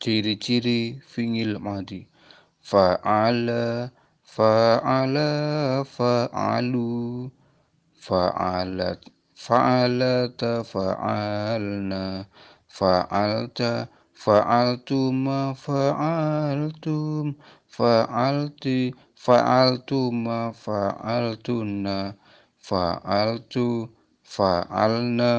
Ciri-ciri fi'il madhi. Fa'ala, fa'ala, fa'alu, fa'alat, fa'alata, fa'alna, fa'alta, fa'altuma, fa'altum, fa'alti, fa'altuma, faaltuna. Fa'altu, fa'alna.